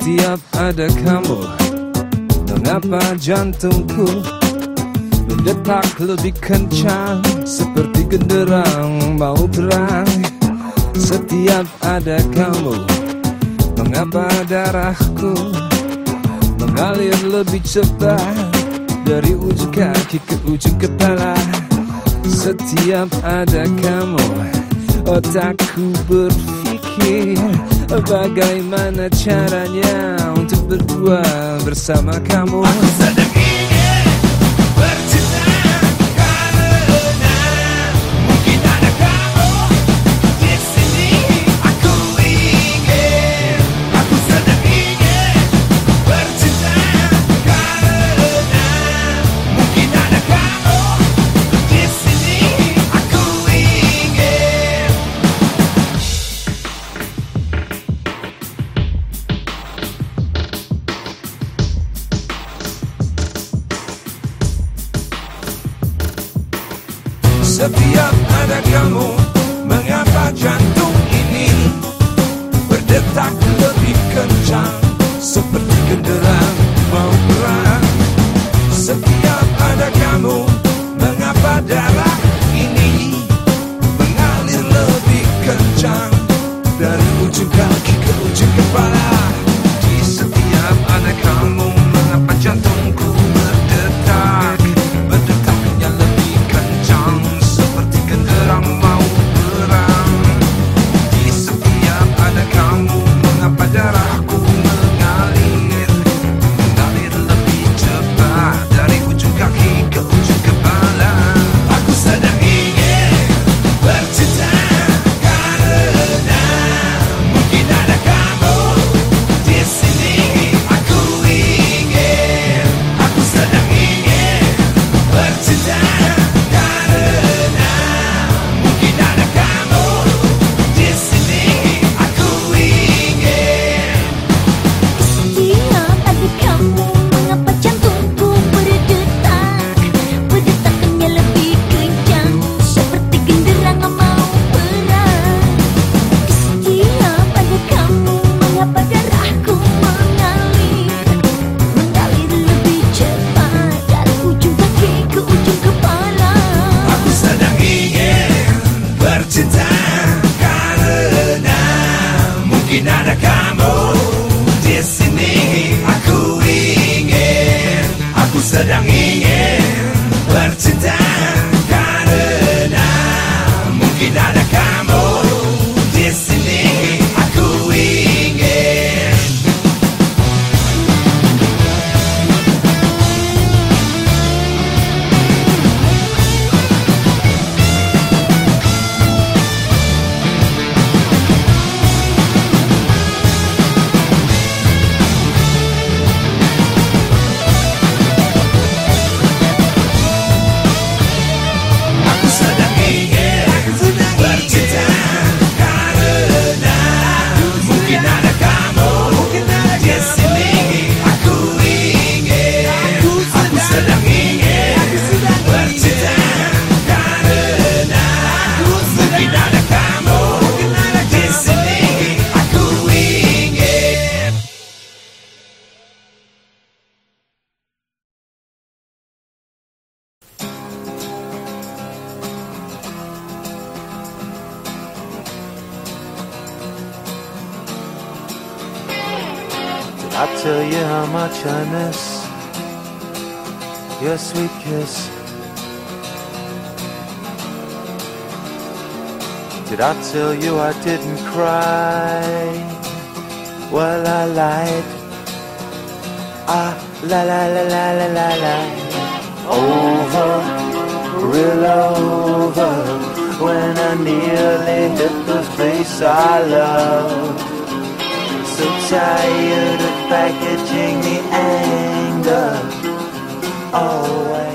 Setiap ada kamu Mengapa jantungku Berdetak lebih kencang Seperti genderang mau perang Setiap ada kamu Mengapa darahku Mengalir lebih cepat Dari ujung kaki ke ujung kepala. Setiap ada kamu Otakku berpikir Bagaimana caranya untuk berdua bersama kamu. Aku Setiap ada kamu Mengapa jantung final. I tell you how much I miss your sweet kiss? Did I tell you I didn't cry? Well, I lied. Ah, la la la la la la la. Over, real over. When I nearly hit the face I love. So tired packaging the anger. Always.